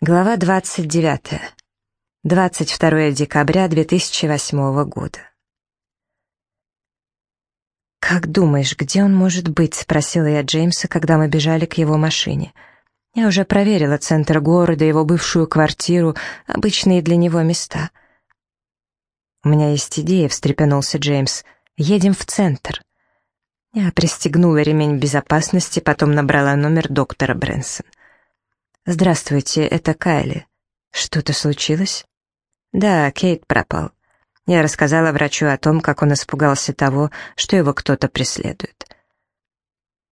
Глава 29. 22 декабря 2008 года. «Как думаешь, где он может быть?» — спросила я Джеймса, когда мы бежали к его машине. Я уже проверила центр города, его бывшую квартиру, обычные для него места. «У меня есть идея», — встрепенулся Джеймс. «Едем в центр». Я пристегнула ремень безопасности, потом набрала номер доктора Брэнсон. «Здравствуйте, это Кайли. Что-то случилось?» «Да, Кейт пропал. Я рассказала врачу о том, как он испугался того, что его кто-то преследует.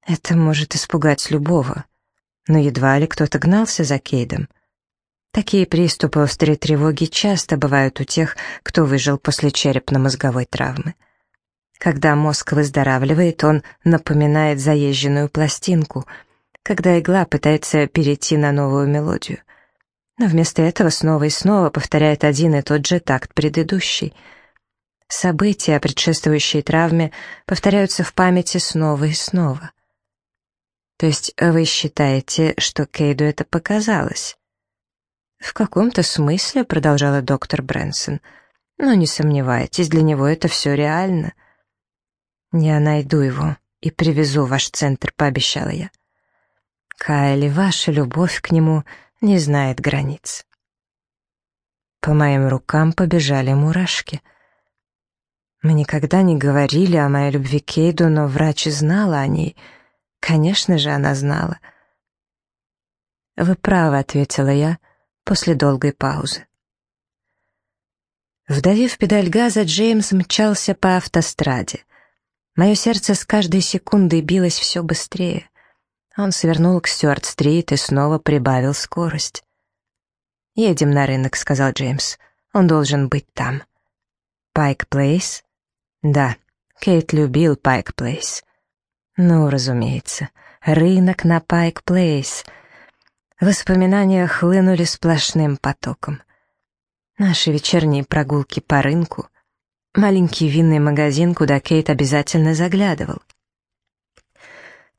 Это может испугать любого. Но едва ли кто-то гнался за Кейдом. Такие приступы острой тревоги часто бывают у тех, кто выжил после черепно-мозговой травмы. Когда мозг выздоравливает, он напоминает заезженную пластинку — когда игла пытается перейти на новую мелодию. Но вместо этого снова и снова повторяет один и тот же такт предыдущий. События, предшествующие травме, повторяются в памяти снова и снова. То есть вы считаете, что Кейду это показалось? В каком-то смысле, продолжала доктор Брэнсон, но не сомневайтесь, для него это все реально. Я найду его и привезу в ваш центр, пообещала я. Кайли, ваша любовь к нему не знает границ. По моим рукам побежали мурашки. Мы никогда не говорили о моей любви к Кейду, но врач знала о ней. Конечно же, она знала. «Вы правы», — ответила я после долгой паузы. Вдавив педаль газа, Джеймс мчался по автостраде. Мое сердце с каждой секундой билось все быстрее. Он свернул к Стюарт-стрит и снова прибавил скорость. «Едем на рынок», — сказал Джеймс. «Он должен быть там». «Пайк Плейс?» «Да, Кейт любил Пайк Плейс». «Ну, разумеется, рынок на Пайк Плейс». Воспоминания хлынули сплошным потоком. Наши вечерние прогулки по рынку, маленький винный магазин, куда Кейт обязательно заглядывал —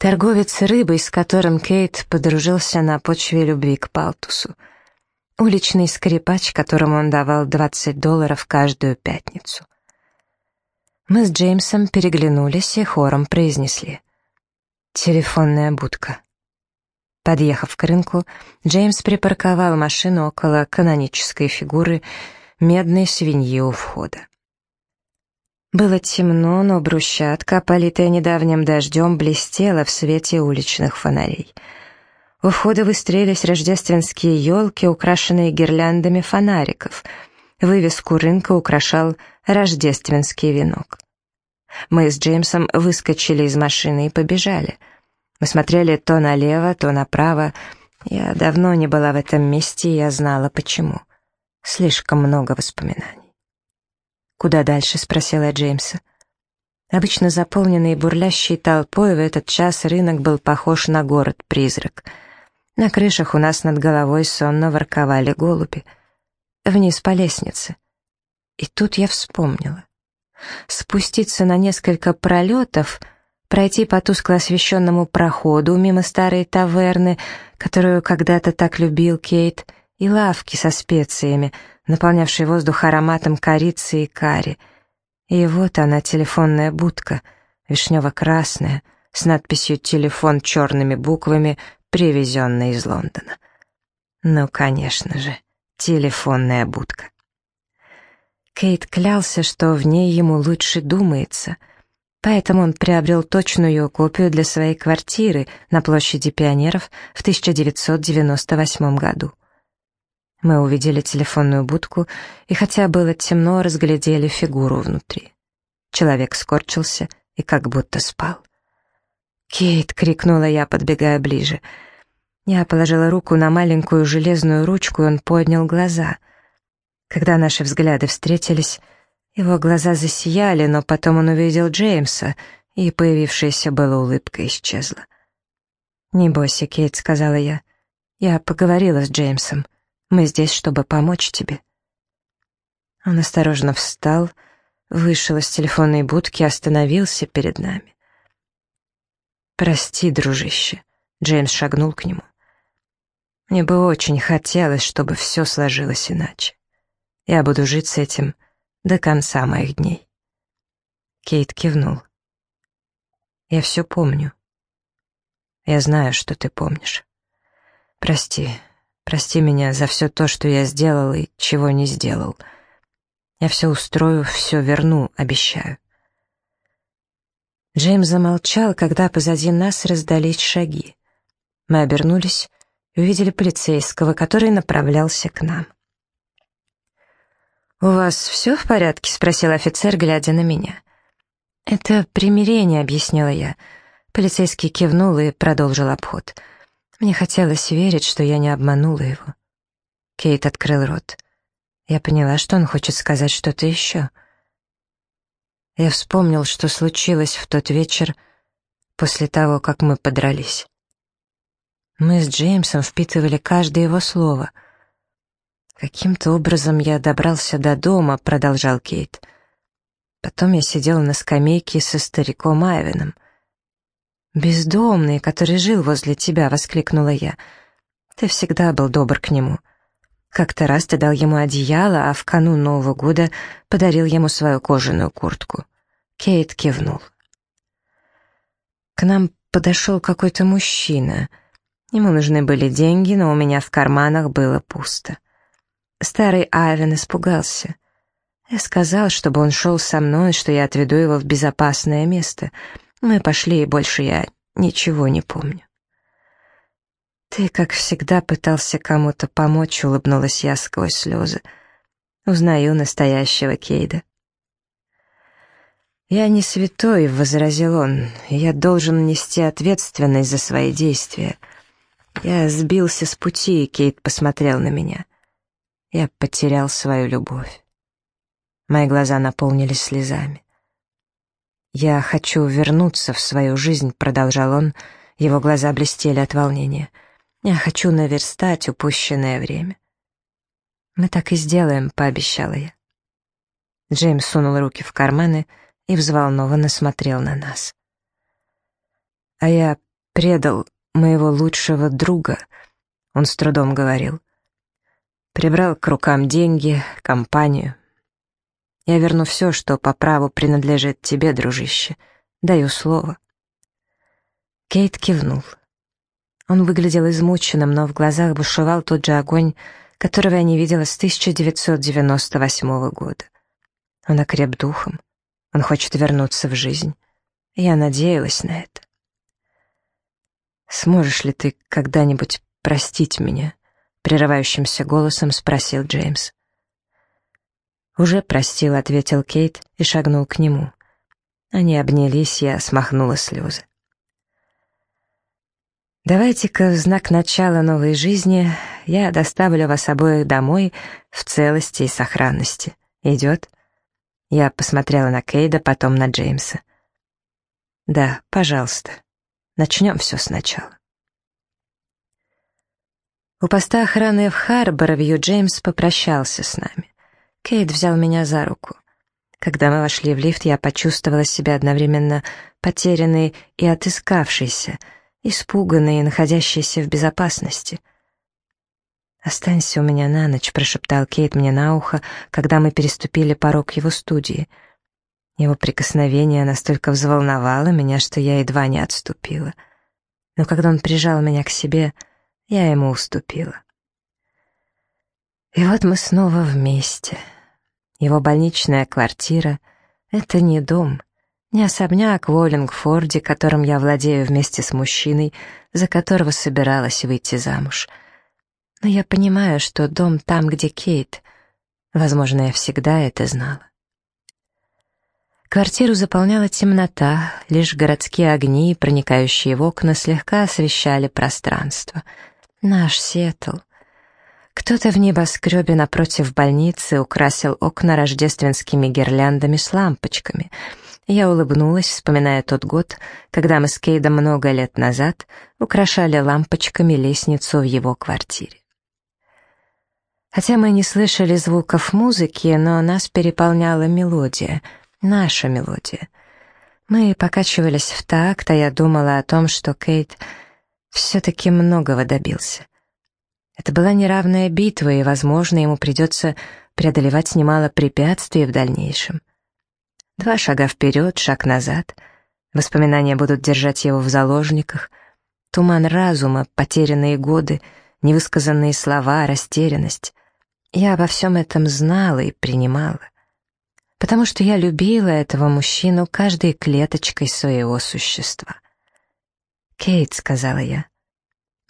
Торговец рыбой, с которым Кейт подружился на почве любви к Палтусу. Уличный скрипач, которому он давал 20 долларов каждую пятницу. Мы с Джеймсом переглянулись и хором произнесли. «Телефонная будка». Подъехав к рынку, Джеймс припарковал машину около канонической фигуры медной свиньи у входа. Было темно, но брусчатка, политая недавним дождем, блестела в свете уличных фонарей. У входа выстроились рождественские елки, украшенные гирляндами фонариков. Вывеску рынка украшал рождественский венок. Мы с Джеймсом выскочили из машины и побежали. Мы смотрели то налево, то направо. Я давно не была в этом месте, и я знала, почему. Слишком много воспоминаний. «Куда дальше?» — спросила Джеймса. Обычно заполненный бурлящей толпой в этот час рынок был похож на город-призрак. На крышах у нас над головой сонно ворковали голуби. Вниз по лестнице. И тут я вспомнила. Спуститься на несколько пролетов, пройти по тускло освещенному проходу мимо старой таверны, которую когда-то так любил Кейт, и лавки со специями — наполнявший воздух ароматом корицы и карри. И вот она, телефонная будка, вишнево-красная, с надписью «Телефон» черными буквами, привезенная из Лондона. Ну, конечно же, телефонная будка. Кейт клялся, что в ней ему лучше думается, поэтому он приобрел точную копию для своей квартиры на площади Пионеров в 1998 году. Мы увидели телефонную будку и, хотя было темно, разглядели фигуру внутри. Человек скорчился и как будто спал. «Кейт!» — крикнула я, подбегая ближе. Я положила руку на маленькую железную ручку, и он поднял глаза. Когда наши взгляды встретились, его глаза засияли, но потом он увидел Джеймса, и появившаяся была улыбка исчезла. «Не бойся, Кейт», — сказала я. «Я поговорила с Джеймсом. Мы здесь, чтобы помочь тебе». Он осторожно встал, вышел из телефонной будки и остановился перед нами. «Прости, дружище», — Джеймс шагнул к нему. Мне бы очень хотелось, чтобы все сложилось иначе. Я буду жить с этим до конца моих дней. Кейт кивнул. Я все помню. Я знаю, что ты помнишь. Прости, прости меня за все то, что я сделал и чего не сделал. Я все устрою, все верну, обещаю. Джеймс замолчал, когда позади нас раздались шаги. Мы обернулись и увидели полицейского, который направлялся к нам. «У вас все в порядке?» — спросил офицер, глядя на меня. «Это примирение», — объяснила я. Полицейский кивнул и продолжил обход. Мне хотелось верить, что я не обманула его. Кейт открыл рот. Я поняла, что он хочет сказать что-то еще. Я вспомнил, что случилось в тот вечер после того, как мы подрались. Мы с Джеймсом впитывали каждое его слово. «Каким-то образом я добрался до дома», — продолжал Кейт. Потом я сидел на скамейке со стариком Айвеном. «Бездомный, который жил возле тебя», — воскликнула я. «Ты всегда был добр к нему». Как-то раз ты дал ему одеяло, а в канун Нового года подарил ему свою кожаную куртку. Кейт кивнул. К нам подошел какой-то мужчина. Ему нужны были деньги, но у меня в карманах было пусто. Старый Айвен испугался. Я сказал, чтобы он шел со мной, что я отведу его в безопасное место. Мы пошли, и больше я ничего не помню. «Ты, как всегда, пытался кому-то помочь», — улыбнулась я сквозь слезы. «Узнаю настоящего Кейда». «Я не святой», — возразил он, — «я должен нести ответственность за свои действия». Я сбился с пути, и Кейт посмотрел на меня. Я потерял свою любовь. Мои глаза наполнились слезами. «Я хочу вернуться в свою жизнь», — продолжал он, его глаза блестели от волнения — я хочу наверстать упущенное время. Мы так и сделаем, пообещала я. Джеймс сунул руки в карманы и взволнованно смотрел на нас. А я предал моего лучшего друга, он с трудом говорил. Прибрал к рукам деньги, компанию. Я верну все, что по праву принадлежит тебе, дружище. Даю слово. Кейт кивнул. Он выглядел измученным, но в глазах бушевал тот же огонь, которого я не видела с 1998 года. Он окреп духом. Он хочет вернуться в жизнь. Я надеялась на это. «Сможешь ли ты когда-нибудь простить меня?» — прерывающимся голосом спросил Джеймс. «Уже простил», — ответил Кейт и шагнул к нему. Они обнялись, я смахнула слезы. Давайте-ка в знак начала новой жизни я доставлю вас обоих домой в целости и сохранности. Идет?» Я посмотрела на Кейда, потом на Джеймса. «Да, пожалуйста. Начнем все сначала». У поста охраны в Харборовью Джеймс попрощался с нами. Кейт взял меня за руку. Когда мы вошли в лифт, я почувствовала себя одновременно потерянной и отыскавшейся — испуганный и находящийся в безопасности. «Останься у меня на ночь», — прошептал Кейт мне на ухо, когда мы переступили порог его студии. Его прикосновение настолько взволновало меня, что я едва не отступила. Но когда он прижал меня к себе, я ему уступила. И вот мы снова вместе. Его больничная квартира — это не дом — не особняк в Уоллингфорде, которым я владею вместе с мужчиной, за которого собиралась выйти замуж. Но я понимаю, что дом там, где Кейт. Возможно, я всегда это знала. Квартиру заполняла темнота, лишь городские огни, проникающие в окна, слегка освещали пространство. Наш Сиэтл. Кто-то в небоскребе напротив больницы украсил окна рождественскими гирляндами с лампочками — я улыбнулась, вспоминая тот год, когда мы с Кейдом много лет назад украшали лампочками лестницу в его квартире. Хотя мы не слышали звуков музыки, но нас переполняла мелодия, наша мелодия. Мы покачивались в такт, а я думала о том, что Кейт все-таки многого добился. Это была неравная битва, и, возможно, ему придется преодолевать немало препятствий в дальнейшем. Два шага вперед, шаг назад. Воспоминания будут держать его в заложниках. Туман разума, потерянные годы, невысказанные слова, растерянность. Я обо всем этом знала и принимала. Потому что я любила этого мужчину каждой клеточкой своего существа. «Кейт», — сказала я, —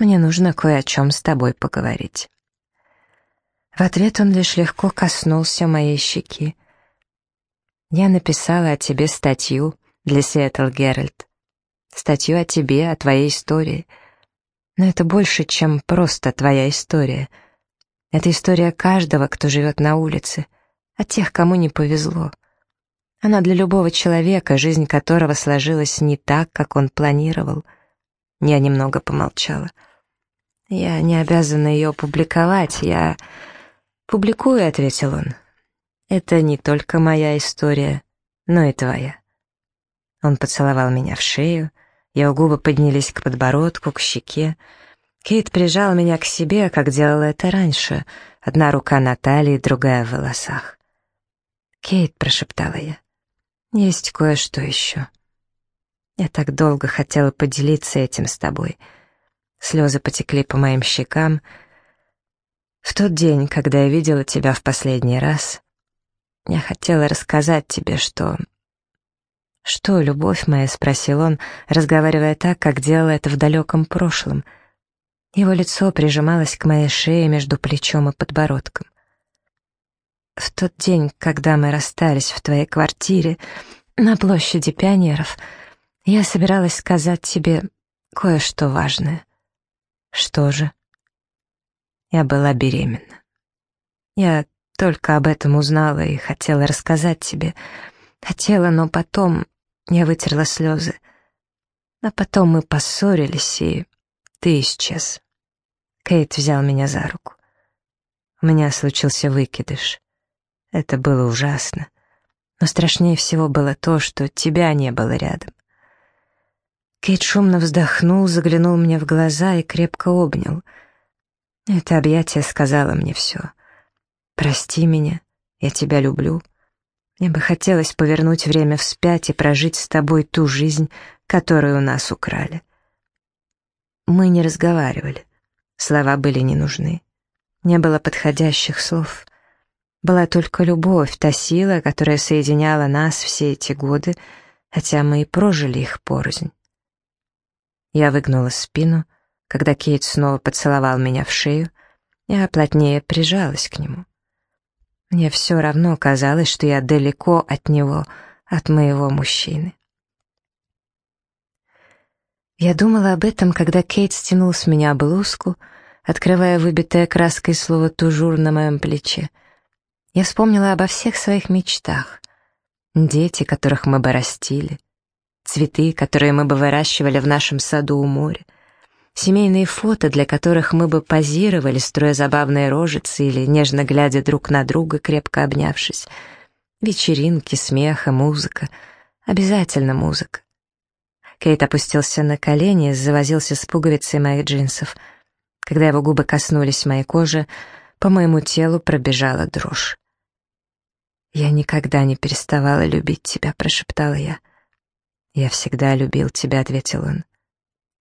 «мне нужно кое о чем с тобой поговорить». В ответ он лишь легко коснулся моей щеки. «Я написала о тебе статью для Seattle Геральт. Статью о тебе, о твоей истории. Но это больше, чем просто твоя история. Это история каждого, кто живет на улице, о тех, кому не повезло. Она для любого человека, жизнь которого сложилась не так, как он планировал. Я немного помолчала. Я не обязана ее публиковать, я... «Публикую», — ответил он. «Это не только моя история, но и твоя». Он поцеловал меня в шею, его губы поднялись к подбородку, к щеке. Кейт прижал меня к себе, как делала это раньше, одна рука на талии, другая в волосах. «Кейт», — прошептала я, — «есть кое-что еще». Я так долго хотела поделиться этим с тобой. Слезы потекли по моим щекам, — в тот день, когда я видела тебя в последний раз, я хотела рассказать тебе, что... «Что, любовь моя?» — спросил он, разговаривая так, как делал это в далеком прошлом. Его лицо прижималось к моей шее между плечом и подбородком. «В тот день, когда мы расстались в твоей квартире на площади пионеров, я собиралась сказать тебе кое-что важное». «Что же?» Я была беременна. Я только об этом узнала и хотела рассказать тебе. Хотела, но потом я вытерла слезы. А потом мы поссорились, и ты исчез. Кейт взял меня за руку. У меня случился выкидыш. Это было ужасно. Но страшнее всего было то, что тебя не было рядом. Кейт шумно вздохнул, заглянул мне в глаза и крепко обнял — это объятие сказала мне все. «Прости меня, я тебя люблю. Мне бы хотелось повернуть время вспять и прожить с тобой ту жизнь, которую у нас украли». Мы не разговаривали. Слова были не нужны. Не было подходящих слов. Была только любовь, та сила, которая соединяла нас все эти годы, хотя мы и прожили их порознь. Я выгнула спину, когда Кейт снова поцеловал меня в шею, я плотнее прижалась к нему. Мне все равно казалось, что я далеко от него, от моего мужчины. Я думала об этом, когда Кейт стянул с меня блузку, открывая выбитое краской слово «тужур» на моем плече. Я вспомнила обо всех своих мечтах. Дети, которых мы бы растили, цветы, которые мы бы выращивали в нашем саду у моря, семейные фото, для которых мы бы позировали, строя забавные рожицы или нежно глядя друг на друга, крепко обнявшись. Вечеринки, смеха, музыка. Обязательно музыка. Кейт опустился на колени, завозился с пуговицей моих джинсов. Когда его губы коснулись моей кожи, по моему телу пробежала дрожь. «Я никогда не переставала любить тебя», — прошептала я. «Я всегда любил тебя», — ответил он.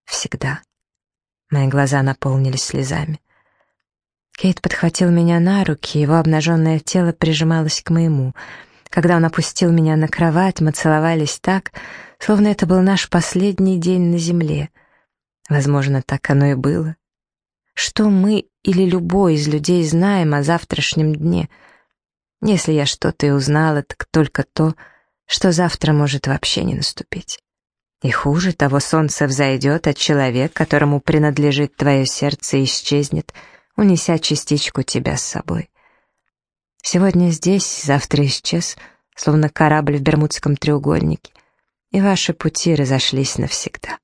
«Всегда». Мои глаза наполнились слезами. Кейт подхватил меня на руки, его обнаженное тело прижималось к моему. Когда он опустил меня на кровать, мы целовались так, словно это был наш последний день на земле. Возможно, так оно и было. Что мы или любой из людей знаем о завтрашнем дне? Если я что-то и узнала, так только то, что завтра может вообще не наступить. И хуже того, солнце взойдет, а человек, которому принадлежит твое сердце, исчезнет, унеся частичку тебя с собой. Сегодня здесь, завтра исчез, словно корабль в Бермудском треугольнике, и ваши пути разошлись навсегда.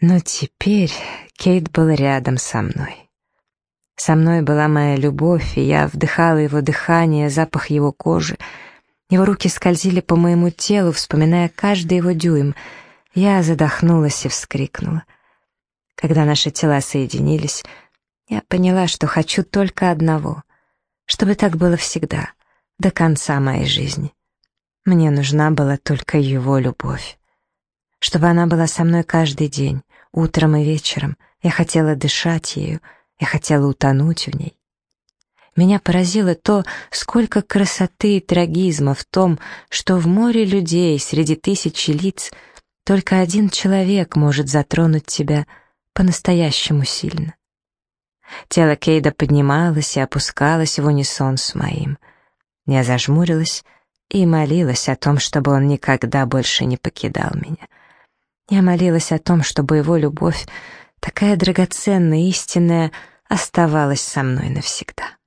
Но теперь Кейт был рядом со мной. Со мной была моя любовь, и я вдыхала его дыхание, запах его кожи — его руки скользили по моему телу, вспоминая каждый его дюйм. Я задохнулась и вскрикнула. Когда наши тела соединились, я поняла, что хочу только одного, чтобы так было всегда, до конца моей жизни. Мне нужна была только его любовь. Чтобы она была со мной каждый день, утром и вечером. Я хотела дышать ею, я хотела утонуть в ней. Меня поразило то, сколько красоты и трагизма в том, что в море людей среди тысячи лиц только один человек может затронуть тебя по-настоящему сильно. Тело Кейда поднималось и опускалось в унисон с моим. Я зажмурилась и молилась о том, чтобы он никогда больше не покидал меня. Я молилась о том, чтобы его любовь, такая драгоценная, истинная, оставалась со мной навсегда.